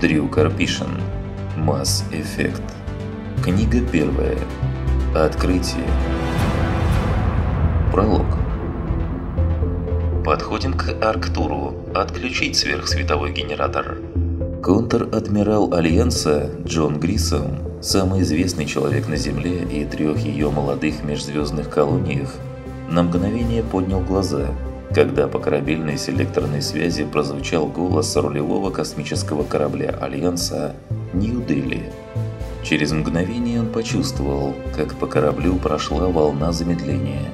Дрю Карпишин. Масс Эффект. Книга первая. Открытие. Пролог. Подходим к Арктуру. Отключить сверхсветовой генератор. Контр-адмирал Альянса Джон Грисом, самый известный человек на Земле и трех ее молодых межзвездных колониях, на мгновение поднял глаза – когда по корабельной селекторной связи прозвучал голос рулевого космического корабля Альянса «Нью-Дели». Через мгновение он почувствовал, как по кораблю прошла волна замедления.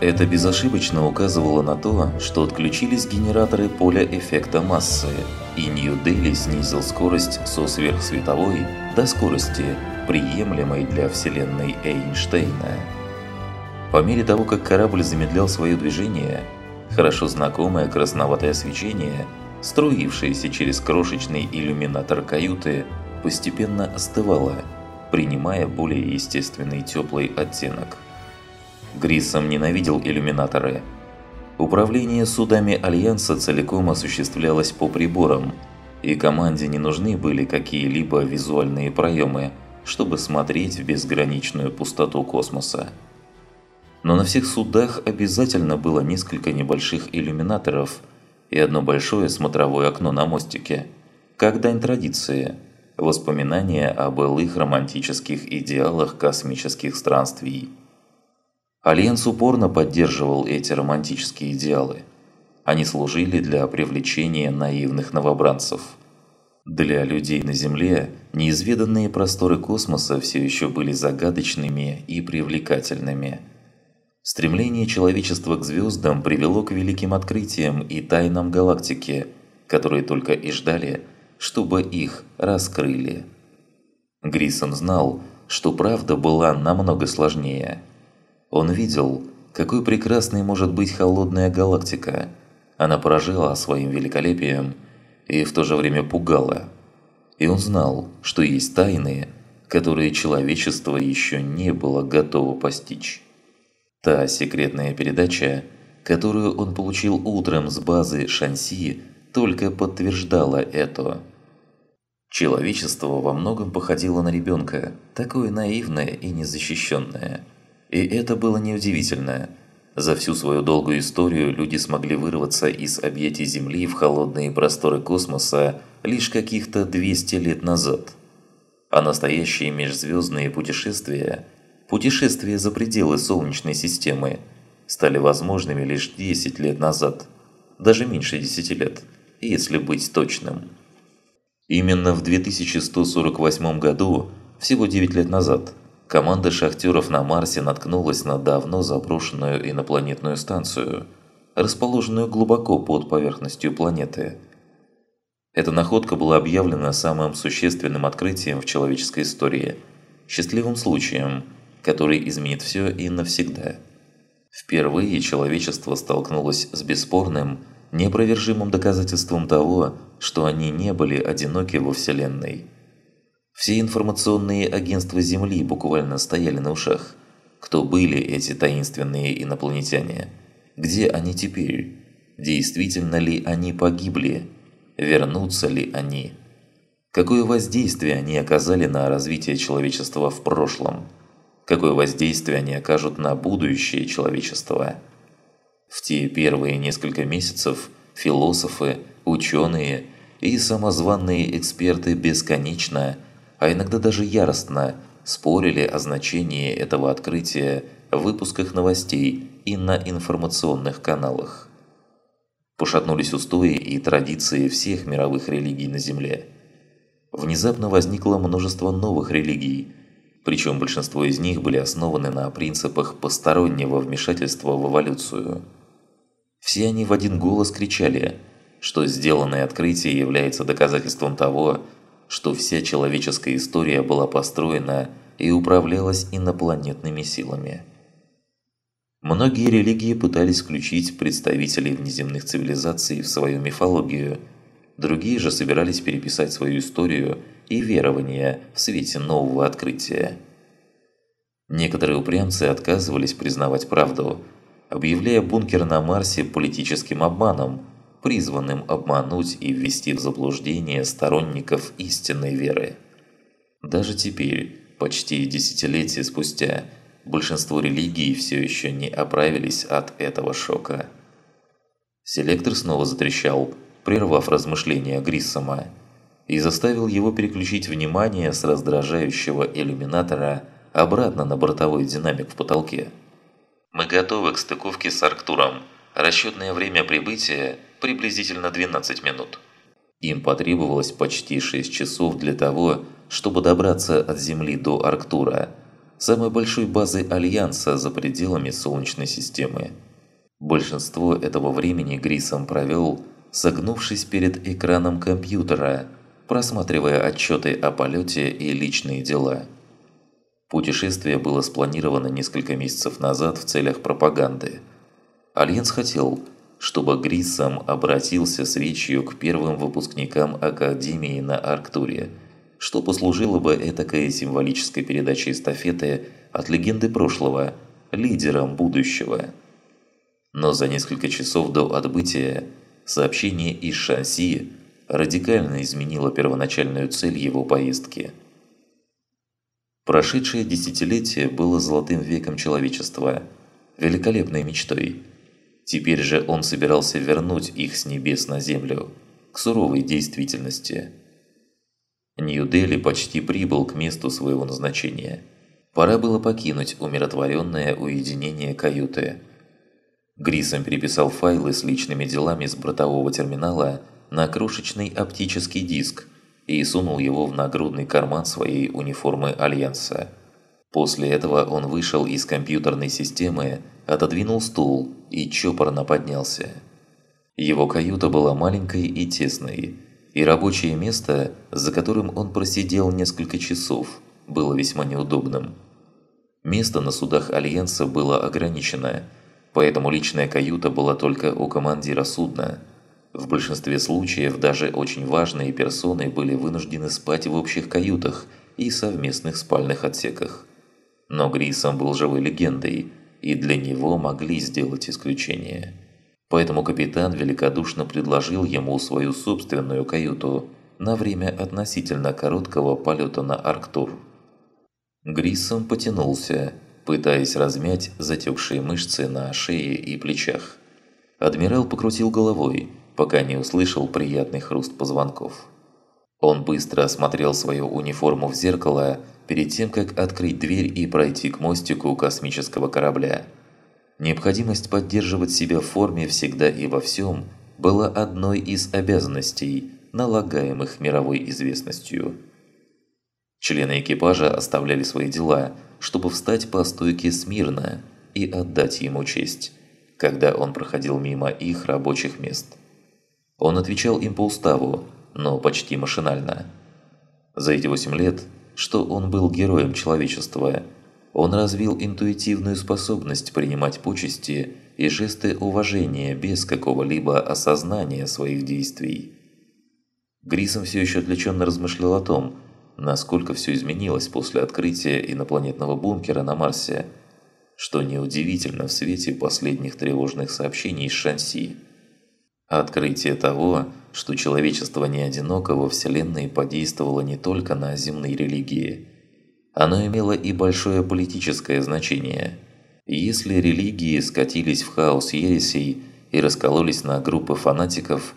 Это безошибочно указывало на то, что отключились генераторы поля эффекта массы, и Нью-Дели снизил скорость со сверхсветовой до скорости, приемлемой для Вселенной Эйнштейна. По мере того, как корабль замедлял свое движение, Хорошо знакомое красноватое свечение, струившееся через крошечный иллюминатор каюты, постепенно остывало, принимая более естественный теплый оттенок. Гриссом ненавидел иллюминаторы. Управление судами Альянса целиком осуществлялось по приборам, и команде не нужны были какие-либо визуальные проемы, чтобы смотреть в безграничную пустоту космоса но на всех судах обязательно было несколько небольших иллюминаторов и одно большое смотровое окно на мостике, как дань традиции, воспоминания о былых романтических идеалах космических странствий. Альянс упорно поддерживал эти романтические идеалы. Они служили для привлечения наивных новобранцев. Для людей на Земле неизведанные просторы космоса все еще были загадочными и привлекательными – Стремление человечества к звездам привело к великим открытиям и тайнам галактики, которые только и ждали, чтобы их раскрыли. Грисон знал, что правда была намного сложнее. Он видел, какой прекрасной может быть холодная галактика. Она поражала своим великолепием и в то же время пугала. И он знал, что есть тайны, которые человечество еще не было готово постичь. Та секретная передача, которую он получил утром с базы Шанси, только подтверждала это. Человечество во многом походило на ребенка, такое наивное и незащищенное. И это было неудивительно. За всю свою долгую историю люди смогли вырваться из объятий Земли в холодные просторы космоса лишь каких-то 200 лет назад. А настоящие межзвездные путешествия – Путешествия за пределы Солнечной системы стали возможными лишь 10 лет назад, даже меньше 10 лет, если быть точным. Именно в 2148 году, всего 9 лет назад, команда шахтеров на Марсе наткнулась на давно заброшенную инопланетную станцию, расположенную глубоко под поверхностью планеты. Эта находка была объявлена самым существенным открытием в человеческой истории, счастливым случаем – который изменит все и навсегда. Впервые человечество столкнулось с бесспорным, непровержимым доказательством того, что они не были одиноки во Вселенной. Все информационные агентства Земли буквально стояли на ушах. Кто были эти таинственные инопланетяне? Где они теперь? Действительно ли они погибли? Вернутся ли они? Какое воздействие они оказали на развитие человечества в прошлом? Какое воздействие они окажут на будущее человечества. В те первые несколько месяцев философы, ученые и самозванные эксперты бесконечно, а иногда даже яростно, спорили о значении этого открытия в выпусках новостей и на информационных каналах. Пошатнулись устои и традиции всех мировых религий на Земле. Внезапно возникло множество новых религий – причем большинство из них были основаны на принципах постороннего вмешательства в эволюцию. Все они в один голос кричали, что сделанное открытие является доказательством того, что вся человеческая история была построена и управлялась инопланетными силами. Многие религии пытались включить представителей внеземных цивилизаций в свою мифологию, другие же собирались переписать свою историю – и верования в свете нового открытия. Некоторые упрямцы отказывались признавать правду, объявляя бункер на Марсе политическим обманом, призванным обмануть и ввести в заблуждение сторонников истинной веры. Даже теперь, почти десятилетия спустя, большинство религий все еще не оправились от этого шока. Селектор снова затрещал, прервав размышления Гриссома, и заставил его переключить внимание с раздражающего иллюминатора обратно на бортовой динамик в потолке. «Мы готовы к стыковке с Арктуром. Расчетное время прибытия – приблизительно 12 минут». Им потребовалось почти 6 часов для того, чтобы добраться от Земли до Арктура, самой большой базы Альянса за пределами Солнечной системы. Большинство этого времени Грисом провел, согнувшись перед экраном компьютера, просматривая отчеты о полете и личные дела. Путешествие было спланировано несколько месяцев назад в целях пропаганды. Альянс хотел, чтобы Гриссом обратился с речью к первым выпускникам Академии на Арктуре – что послужило бы этакой символической передачей эстафеты от легенды прошлого лидерам будущего. Но за несколько часов до отбытия сообщение из Шанси радикально изменило первоначальную цель его поездки. Прошедшее десятилетие было золотым веком человечества, великолепной мечтой. Теперь же он собирался вернуть их с небес на землю, к суровой действительности – Нью-Дели почти прибыл к месту своего назначения. Пора было покинуть умиротворенное уединение каюты. Грисом переписал файлы с личными делами с бортового терминала на крошечный оптический диск и сунул его в нагрудный карман своей униформы Альянса. После этого он вышел из компьютерной системы, отодвинул стул и чопорно поднялся. Его каюта была маленькой и тесной, и рабочее место, за которым он просидел несколько часов, было весьма неудобным. Место на судах Альянса было ограничено, поэтому личная каюта была только у командира судна. В большинстве случаев даже очень важные персоны были вынуждены спать в общих каютах и совместных спальных отсеках. Но Грисом был живой легендой, и для него могли сделать исключение. Поэтому капитан великодушно предложил ему свою собственную каюту на время относительно короткого полета на Арктур. Гриссом потянулся, пытаясь размять затекшие мышцы на шее и плечах. Адмирал покрутил головой, пока не услышал приятный хруст позвонков. Он быстро осмотрел свою униформу в зеркало перед тем, как открыть дверь и пройти к мостику космического корабля. Необходимость поддерживать себя в форме всегда и во всем была одной из обязанностей, налагаемых мировой известностью. Члены экипажа оставляли свои дела, чтобы встать по стойке смирно и отдать ему честь, когда он проходил мимо их рабочих мест. Он отвечал им по уставу, но почти машинально. За эти восемь лет, что он был героем человечества – он развил интуитивную способность принимать почести и жесты уважения без какого-либо осознания своих действий. Грисом все еще отвлеченно размышлял о том, насколько все изменилось после открытия инопланетного бункера на Марсе, что неудивительно в свете последних тревожных сообщений из Шанси. Открытие того, что человечество не одиноко во Вселенной подействовало не только на земные религии – оно имело и большое политическое значение. Если религии скатились в хаос ересей и раскололись на группы фанатиков,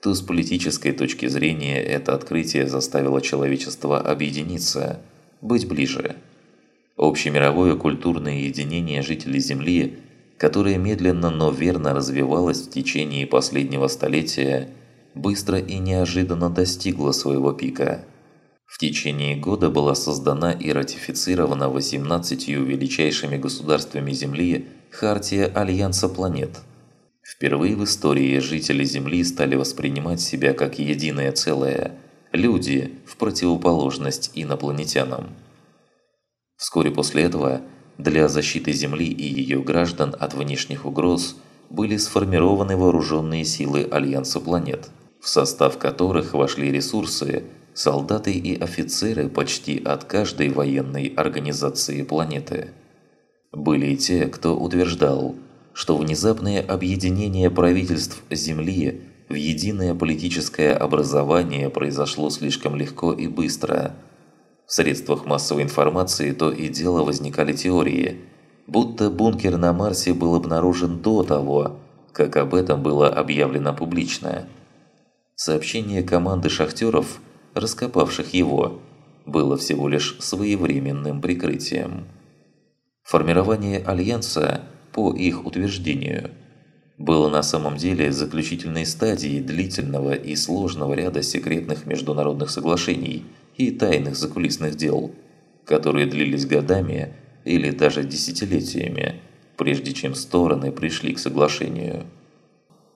то с политической точки зрения это открытие заставило человечество объединиться, быть ближе. Общемировое культурное единение жителей Земли, которое медленно, но верно развивалось в течение последнего столетия, быстро и неожиданно достигло своего пика – в течение года была создана и ратифицирована 18 величайшими государствами Земли Хартия Альянса планет. Впервые в истории жители Земли стали воспринимать себя как единое целое – люди в противоположность инопланетянам. Вскоре после этого для защиты Земли и ее граждан от внешних угроз были сформированы вооруженные силы Альянса планет, в состав которых вошли ресурсы – солдаты и офицеры почти от каждой военной организации планеты. Были и те, кто утверждал, что внезапное объединение правительств Земли в единое политическое образование произошло слишком легко и быстро. В средствах массовой информации то и дело возникали теории, будто бункер на Марсе был обнаружен до того, как об этом было объявлено публично. Сообщение команды шахтеров, раскопавших его, было всего лишь своевременным прикрытием. Формирование Альянса, по их утверждению, было на самом деле заключительной стадией длительного и сложного ряда секретных международных соглашений и тайных закулисных дел, которые длились годами или даже десятилетиями, прежде чем стороны пришли к соглашению.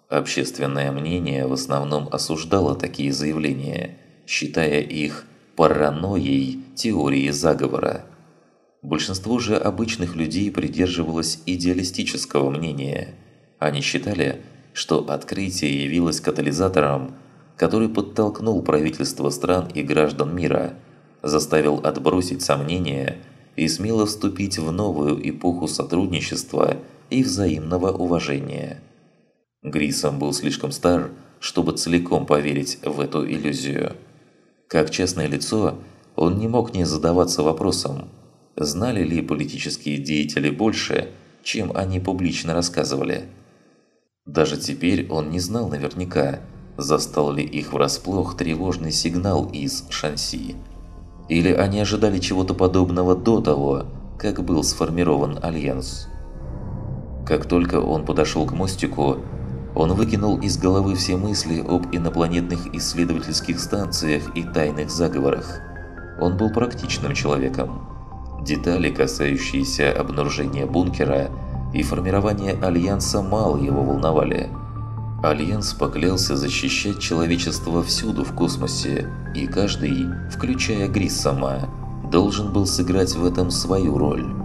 Общественное мнение в основном осуждало такие заявления, считая их паранойей теории заговора. Большинство же обычных людей придерживалось идеалистического мнения. Они считали, что открытие явилось катализатором, который подтолкнул правительства стран и граждан мира, заставил отбросить сомнения и смело вступить в новую эпоху сотрудничества и взаимного уважения. Грисом был слишком стар, чтобы целиком поверить в эту иллюзию. Как частное лицо, он не мог не задаваться вопросом, знали ли политические деятели больше, чем они публично рассказывали. Даже теперь он не знал наверняка, застал ли их врасплох тревожный сигнал из Шанси. Или они ожидали чего-то подобного до того, как был сформирован Альянс. Как только он подошел к мостику, он выкинул из головы все мысли об инопланетных исследовательских станциях и тайных заговорах. Он был практичным человеком. Детали, касающиеся обнаружения бункера и формирования Альянса, мало его волновали. Альянс поклялся защищать человечество всюду в космосе, и каждый, включая Гриссома, должен был сыграть в этом свою роль.